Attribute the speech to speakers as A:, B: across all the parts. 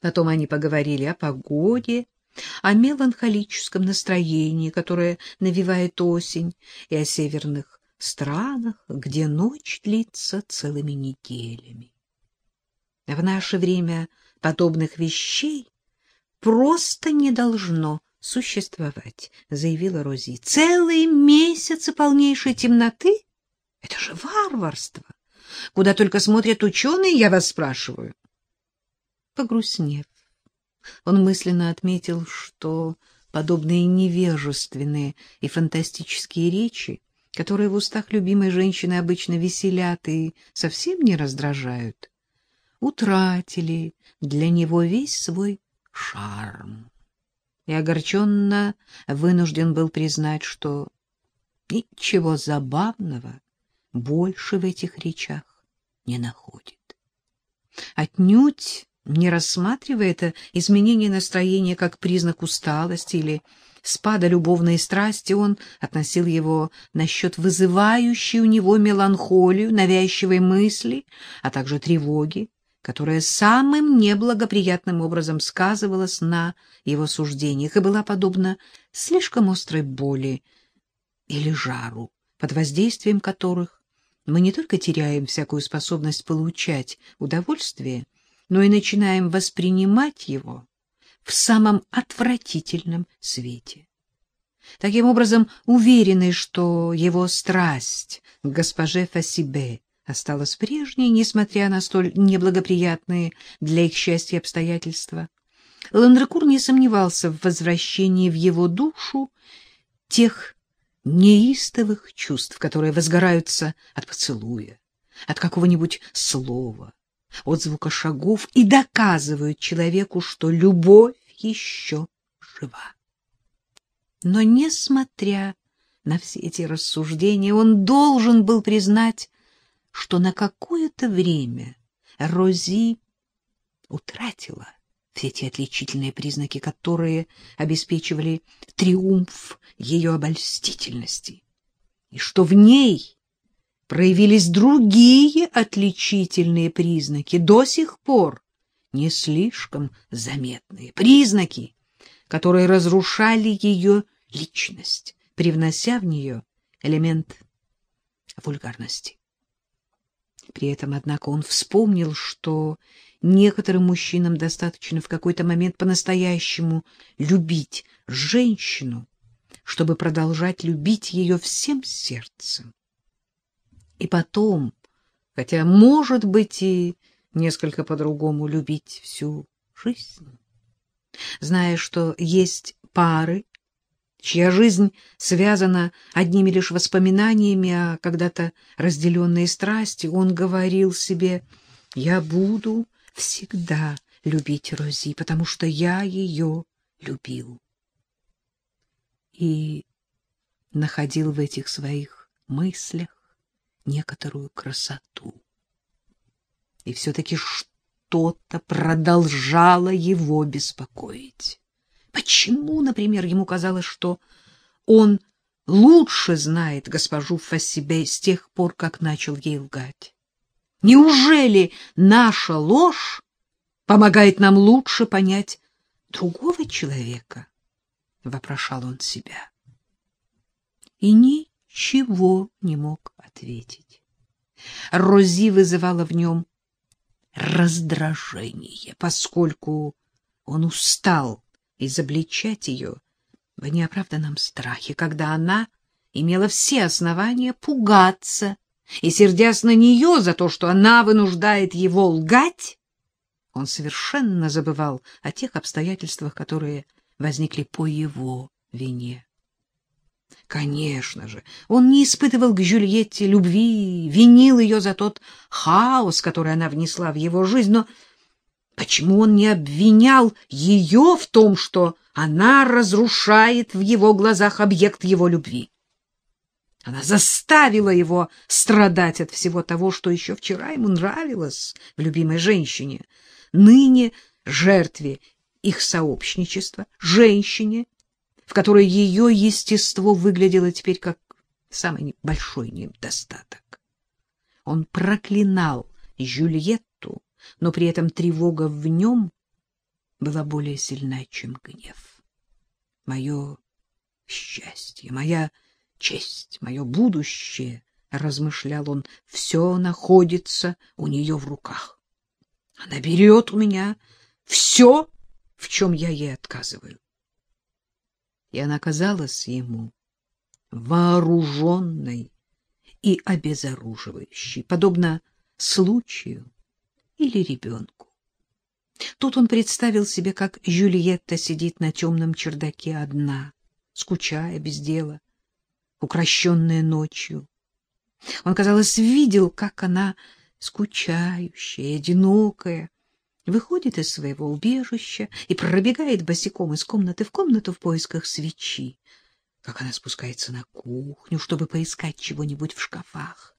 A: Потом они поговорили о погоде, о меланхолическом настроении, которое навевает осень, и о северных странах, где ночь длится целыми неделями. В наше время подобных вещей просто не должно существовать, заявила Рози. Целые месяцы полнейшей темноты? Это же варварство. Куда только смотрят ученые, я вас спрашиваю. Погрустнев, он мысленно отметил, что подобные невежественные и фантастические речи, которые в устах любимой женщины обычно веселят и совсем не раздражают, утратили для него весь свой шарм. И огорченно вынужден был признать, что ничего забавного больше в этих речах не находит. Отнюдь не рассматривая это изменение настроения как признак усталости или спада любовной страсти, он относил его насчет вызывающей у него меланхолию, навязчивой мысли, а также тревоги, которая самым неблагоприятным образом сказывалась на его суждениях и была подобна слишком острой боли или жару, под воздействием которых мы не только теряем всякую способность получать удовольствие, но и начинаем воспринимать его в самом отвратительном свете. Таким образом, уверенный, что его страсть к госпоже Фасибе осталась прежней, несмотря на столь неблагоприятные для их счастья обстоятельства. Ландрекур не сомневался в возвращении в его душу тех неистовых чувств, которые возгораются от поцелуя, от какого-нибудь слова, от звука шагов и доказывают человеку, что любовь еще жива. Но, несмотря на все эти рассуждения, он должен был признать, что на какое-то время Рози утратила все те отличительные признаки, которые обеспечивали триумф ее обольстительности, и что в ней проявились другие отличительные признаки, до сих пор не слишком заметные признаки, которые разрушали ее личность, привнося в нее элемент вульгарности. При этом, однако, он вспомнил, что некоторым мужчинам достаточно в какой-то момент по-настоящему любить женщину, чтобы продолжать любить ее всем сердцем. И потом, хотя, может быть, и несколько по-другому любить всю жизнь. Зная, что есть пары, чья жизнь связана одними лишь воспоминаниями о когда-то разделенной страсти, он говорил себе, «Я буду всегда любить Рози, потому что я ее любил». И находил в этих своих мыслях некоторую красоту. И все-таки что-то продолжало его беспокоить. Почему, например, ему казалось, что он лучше знает госпожу Фассибе с тех пор, как начал ей лгать? Неужели наша ложь помогает нам лучше понять другого человека? — вопрошал он себя. И ничего не мог ответить. Рози вызывала в нем раздражение, поскольку он устал изобличать ее в неоправданном страхе, когда она имела все основания пугаться, и, сердясь на нее за то, что она вынуждает его лгать, он совершенно забывал о тех обстоятельствах, которые возникли по его вине. Конечно же, он не испытывал к Жюльетте любви, винил ее за тот хаос, который она внесла в его жизнь, но почему он не обвинял ее в том, что она разрушает в его глазах объект его любви? Она заставила его страдать от всего того, что еще вчера ему нравилось в любимой женщине, ныне жертве их сообщничества, женщине, в которой ее естество выглядело теперь как самый большой недостаток. Он проклинал Жюльетту, но при этом тревога в нем была более сильна, чем гнев. Мое счастье, моя честь, мое будущее, — размышлял он, — все находится у нее в руках. Она берет у меня все, в чем я ей отказываю. И она казалась ему вооруженной и обезоруживающей, подобно случаю или ребенку. Тут он представил себе, как Жюльетта сидит на темном чердаке одна, скучая без дела, укращенная ночью. Он, казалось, видел, как она, скучающая, одинокая, выходит из своего убежища и пробегает босиком из комнаты в комнату в поисках свечи, как она спускается на кухню, чтобы поискать чего-нибудь в шкафах.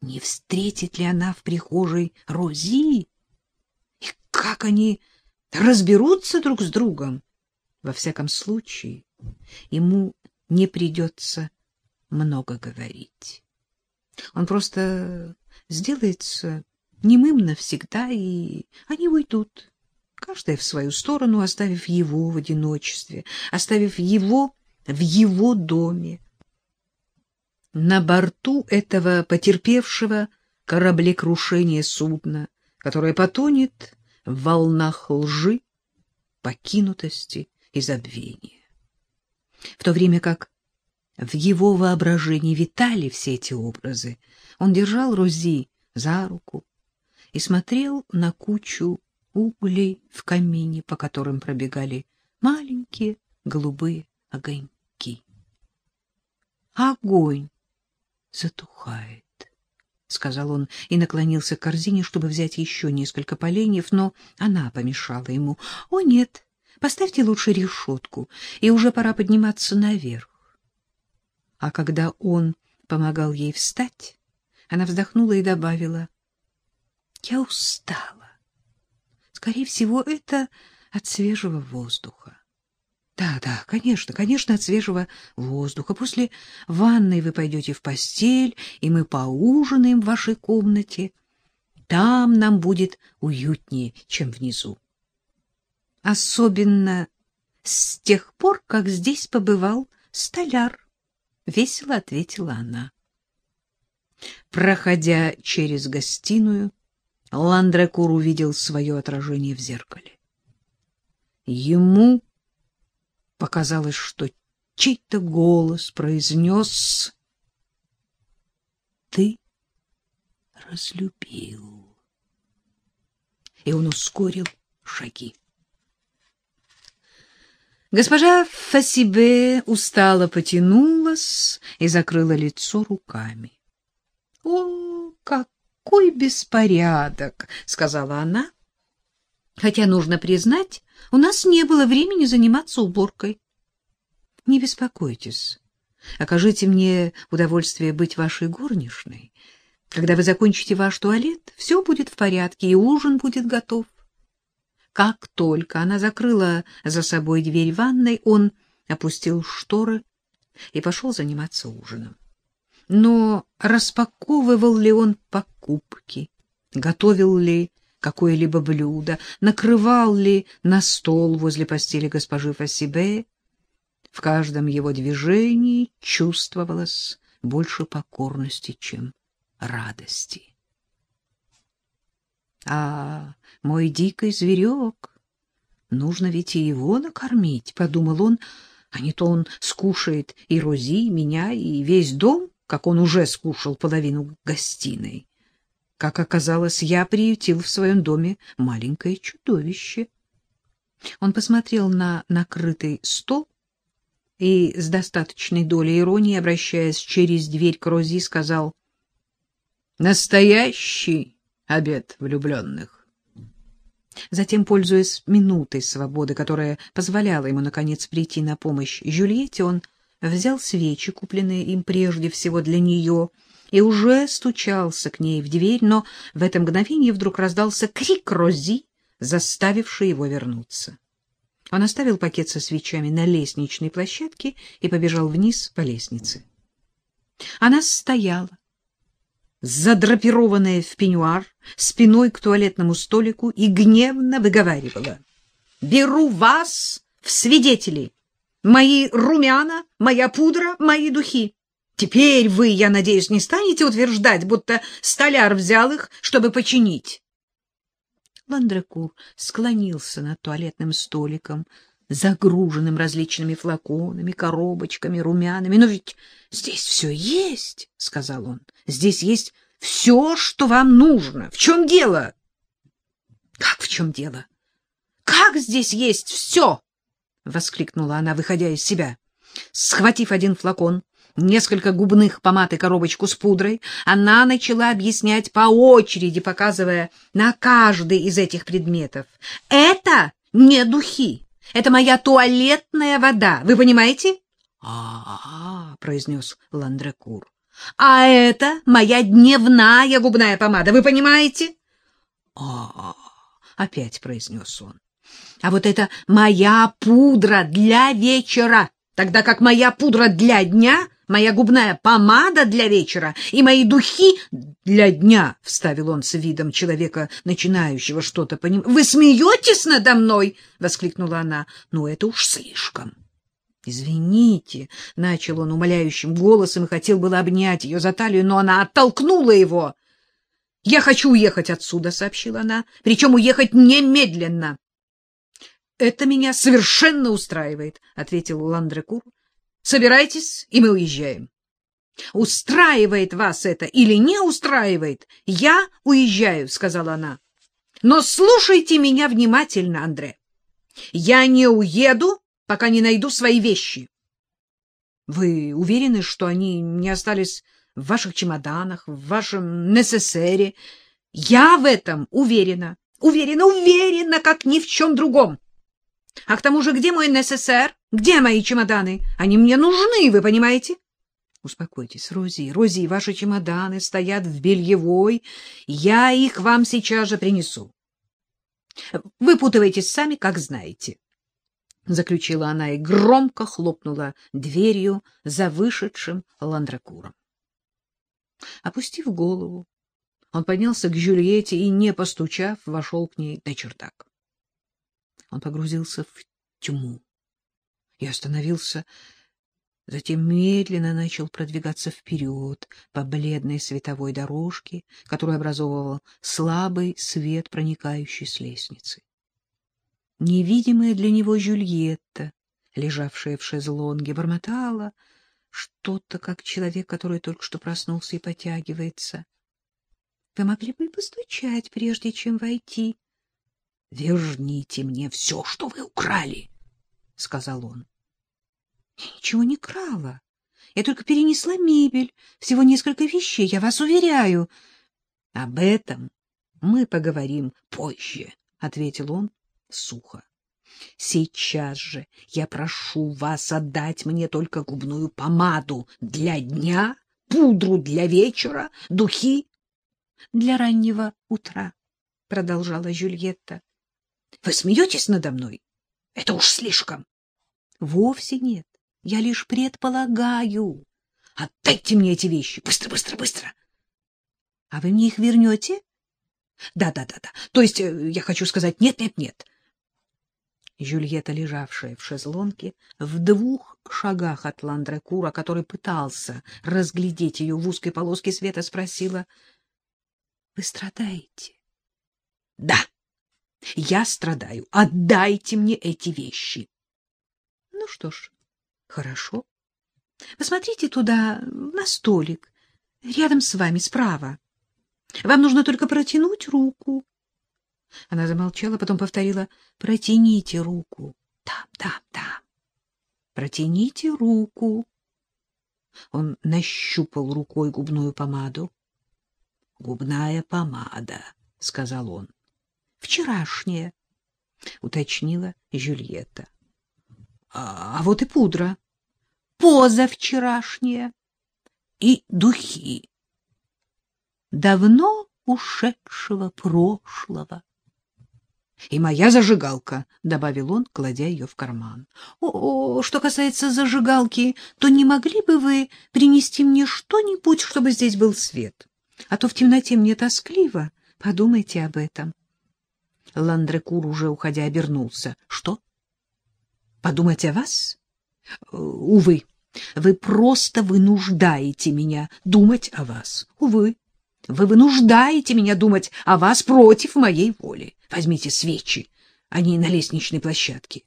A: Не встретит ли она в прихожей Рози? И как они разберутся друг с другом? Во всяком случае, ему не придется много говорить. Он просто сделается немым навсегда, и они уйдут, каждая в свою сторону, оставив его в одиночестве, оставив его в его доме. На борту этого потерпевшего кораблекрушения судна, которое потонет в волнах лжи, покинутости и забвения. В то время как в его воображении витали все эти образы, он держал Рози за руку и смотрел на кучу углей в камине, по которым пробегали маленькие голубые огоньки. Огонь затухает, — сказал он и наклонился к корзине, чтобы взять еще несколько поленьев, но она помешала ему. — О, нет, поставьте лучше решетку, и уже пора подниматься наверх. А когда он помогал ей встать, она вздохнула и добавила. — Я устала. Скорее всего, это от свежего воздуха. Да, да, конечно, конечно, от свежего воздуха. После ванной вы пойдете в постель, и мы поужинаем в вашей комнате. Там нам будет уютнее, чем внизу. Особенно с тех пор, как здесь побывал столяр, — весело ответила она. Проходя через гостиную, Ландрекур увидел свое отражение в зеркале. Ему показалось, что чей-то голос произнес «Ты разлюбил». И он ускорил шаги. Госпожа Фасибе устало потянулась и закрыла лицо руками. — О, какой беспорядок! — сказала она. Хотя, нужно признать, у нас не было времени заниматься уборкой. Не беспокойтесь. Окажите мне удовольствие быть вашей горничной. Когда вы закончите ваш туалет, все будет в порядке, и ужин будет готов. Как только она закрыла за собой дверь ванной, он опустил шторы и пошел заниматься ужином. Но распаковывал ли он покупки, готовил ли какое-либо блюдо, накрывал ли на стол возле постели госпожи Фасибе. В каждом его движении чувствовалось больше покорности, чем радости. А мой дикий зверек, нужно ведь и его накормить, — подумал он, — а не то он скушает и Рози, и меня, и весь дом, как он уже скушал половину гостиной. Как оказалось, я приютил в своем доме маленькое чудовище. Он посмотрел на накрытый стол и с достаточной долей иронии, обращаясь через дверь к Рози, сказал «Настоящий обед влюбленных». Затем, пользуясь минутой свободы, которая позволяла ему, наконец, прийти на помощь Жюльетте, он взял свечи, купленные им прежде всего для нее, и уже стучался к ней в дверь, но в это мгновение вдруг раздался крик Рози, заставивший его вернуться. Он оставил пакет со свечами на лестничной площадке и побежал вниз по лестнице. Она стояла, задрапированная в пеньюар, спиной к туалетному столику и гневно выговаривала. беру вас в свидетели. Мои румяна, моя пудра, мои духи. Теперь вы, я надеюсь, не станете утверждать, будто столяр взял их, чтобы починить. Ландрекур склонился над туалетным столиком, загруженным различными флаконами, коробочками, румянами. «Но ведь здесь все есть», — сказал он. «Здесь есть все, что вам нужно. В чем дело?» «Как в чем дело? Как здесь есть все?» — воскликнула она, выходя из себя. Схватив один флакон, несколько губных помад и коробочку с пудрой, она начала объяснять по очереди, показывая на каждый из этих предметов. «Это не духи, это моя туалетная вода, вы понимаете?» «А-а-а», — произнес Ландрекур. «А это моя дневная губная помада, вы понимаете?» «А-а-а», — опять произнес он. «А вот это моя пудра для вечера, тогда как моя пудра для дня моя губная помада для вечера и мои духи для дня, — вставил он с видом человека, начинающего что-то понимать. — Вы смеетесь надо мной? — воскликнула она. — Ну, это уж слишком. — Извините, — начал он умоляющим голосом и хотел было обнять ее за талию, но она оттолкнула его. — Я хочу уехать отсюда, — сообщила она, — причем уехать немедленно. — Это меня совершенно устраивает, — ответил Ландрекур. Собирайтесь, и мы уезжаем. Устраивает вас это или не устраивает, я уезжаю, сказала она. Но слушайте меня внимательно, Андре. Я не уеду, пока не найду свои вещи. Вы уверены, что они не остались в ваших чемоданах, в вашем несесере? Я в этом уверена. Уверена, уверена, как ни в чем другом. А к тому же, где мой НССР? Где мои чемоданы? Они мне нужны, вы понимаете? Успокойтесь, Рози. Рози, ваши чемоданы стоят в бельевой. Я их вам сейчас же принесу. Выпутывайтесь сами, как знаете. Заключила она и громко хлопнула дверью за вышедшим ландракуром. Опустив голову, он поднялся к Жюльетте и, не постучав, вошел к ней на чердак. Он погрузился в тьму и остановился, затем медленно начал продвигаться вперед по бледной световой дорожке, которую образовывал слабый свет, проникающий с лестницы. Невидимая для него Жюльетта, лежавшая в шезлонге, бормотала что-то, как человек, который только что проснулся и потягивается. — Вы могли бы постучать, прежде чем войти? — Верните мне все, что вы украли! —— сказал он. — Я ничего не крала. Я только перенесла мебель, всего несколько вещей, я вас уверяю. — Об этом мы поговорим позже, — ответил он сухо. — Сейчас же я прошу вас отдать мне только губную помаду для дня, пудру для вечера, духи для раннего утра, — продолжала Жюльетта. — Вы смеетесь надо мной? Это уж слишком. Вовсе нет. Я лишь предполагаю. Отдайте мне эти вещи. Быстро, быстро, быстро. А вы мне их вернете? Да, да, да, да. То есть, э, я хочу сказать, нет, нет, нет. Жюльетта, лежавшая в шезлонге, в двух шагах от Ландрекура, который пытался разглядеть ее в узкой полоске света, спросила, — Вы страдаете? — Да. Я страдаю. Отдайте мне эти вещи. Ну что ж, хорошо. Посмотрите туда, на столик, рядом с вами, справа. Вам нужно только протянуть руку. Она замолчала, потом повторила, протяните руку. Там, там, там. Протяните руку. Он нащупал рукой губную помаду. — Губная помада, — сказал он вчерашняя, — уточнила Жюльетта. А, — А вот и пудра. Позавчерашняя. И духи. Давно ушедшего прошлого. — И моя зажигалка, — добавил он, кладя ее в карман. — О, что касается зажигалки, то не могли бы вы принести мне что-нибудь, чтобы здесь был свет? А то в темноте мне тоскливо. Подумайте об этом. — Ландрекур, уже уходя, обернулся. — Что? Подумать о вас? Э, — Увы, вы просто вынуждаете меня думать о вас. Увы, вы вынуждаете меня думать о вас против моей воли. Возьмите свечи, они на лестничной площадке.